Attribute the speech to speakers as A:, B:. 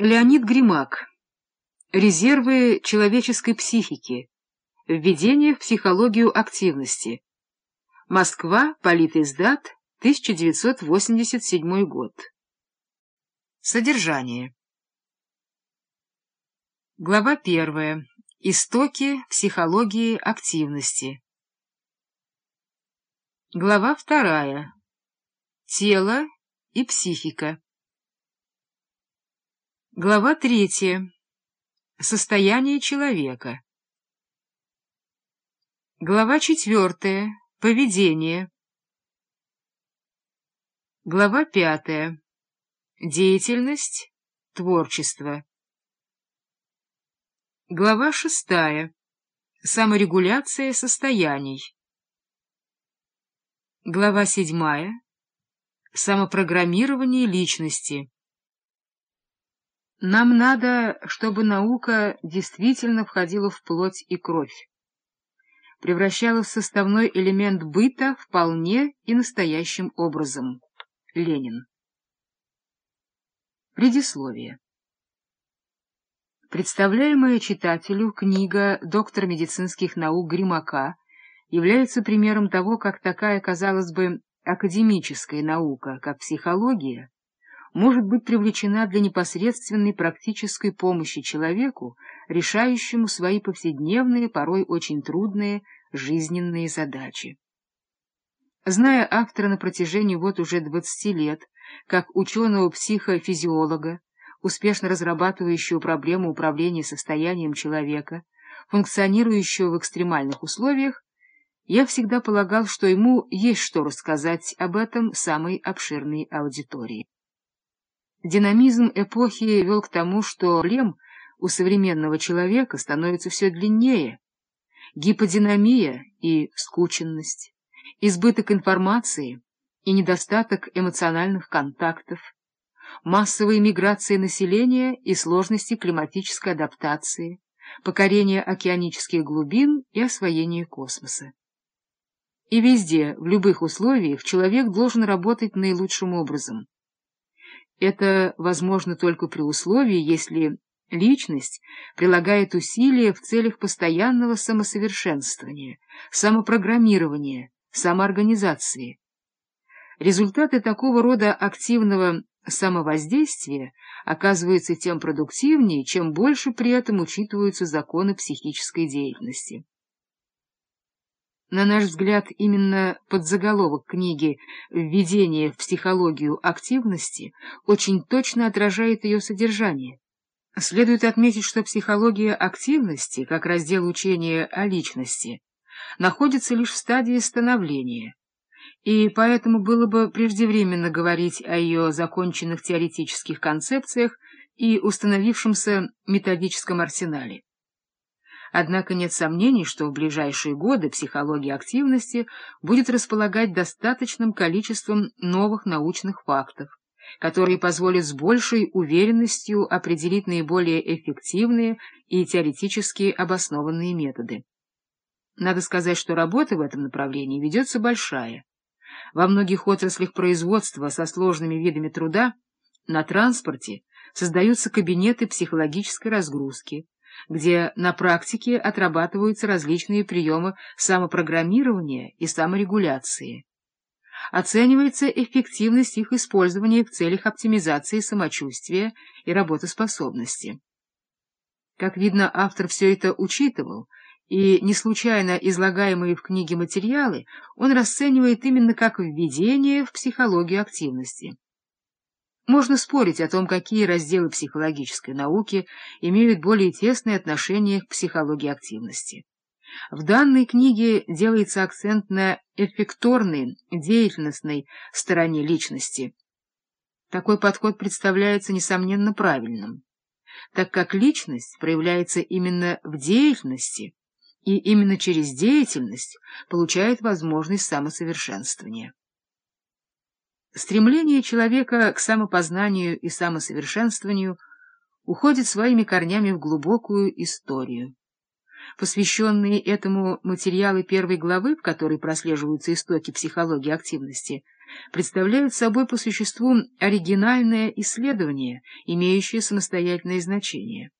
A: Леонид Гримак. Резервы человеческой психики. Введение в психологию активности. Москва. Политиздат. 1987 год. Содержание. Глава первая. Истоки психологии активности. Глава вторая. Тело и психика. Глава третья. Состояние человека. Глава четвертая. Поведение. Глава пятая. Деятельность, творчество. Глава шестая. Саморегуляция состояний. Глава седьмая. Самопрограммирование личности. Нам надо, чтобы наука действительно входила в плоть и кровь, превращалась в составной элемент быта вполне и настоящим образом. Ленин. Предисловие. Представляемая читателю книга доктора медицинских наук Гримака является примером того, как такая, казалось бы, академическая наука, как психология, может быть привлечена для непосредственной практической помощи человеку, решающему свои повседневные, порой очень трудные жизненные задачи. Зная автора на протяжении вот уже 20 лет, как ученого-психофизиолога, успешно разрабатывающего проблему управления состоянием человека, функционирующего в экстремальных условиях, я всегда полагал, что ему есть что рассказать об этом самой обширной аудитории. Динамизм эпохи вел к тому, что проблем у современного человека становится все длиннее. Гиподинамия и скученность, избыток информации и недостаток эмоциональных контактов, массовая миграция населения и сложности климатической адаптации, покорение океанических глубин и освоение космоса. И везде, в любых условиях, человек должен работать наилучшим образом — это возможно только при условии, если личность прилагает усилия в целях постоянного самосовершенствования, самопрограммирования, самоорганизации. Результаты такого рода активного самовоздействия оказываются тем продуктивнее, чем больше при этом учитываются законы психической деятельности. На наш взгляд, именно подзаголовок книги «Введение в психологию активности» очень точно отражает ее содержание. Следует отметить, что психология активности, как раздел учения о личности, находится лишь в стадии становления, и поэтому было бы преждевременно говорить о ее законченных теоретических концепциях и установившемся методическом арсенале. Однако нет сомнений, что в ближайшие годы психология активности будет располагать достаточным количеством новых научных фактов, которые позволят с большей уверенностью определить наиболее эффективные и теоретически обоснованные методы. Надо сказать, что работа в этом направлении ведется большая. Во многих отраслях производства со сложными видами труда на транспорте создаются кабинеты психологической разгрузки, где на практике отрабатываются различные приемы самопрограммирования и саморегуляции. Оценивается эффективность их использования в целях оптимизации самочувствия и работоспособности. Как видно, автор все это учитывал, и не случайно излагаемые в книге материалы он расценивает именно как введение в психологию активности. Можно спорить о том, какие разделы психологической науки имеют более тесное отношение к психологии активности. В данной книге делается акцент на эффекторной, деятельностной стороне личности. Такой подход представляется, несомненно, правильным, так как личность проявляется именно в деятельности и именно через деятельность получает возможность самосовершенствования. Стремление человека к самопознанию и самосовершенствованию уходит своими корнями в глубокую историю. Посвященные этому материалы первой главы, в которой прослеживаются истоки психологии активности, представляют собой по существу оригинальное исследование, имеющее самостоятельное значение.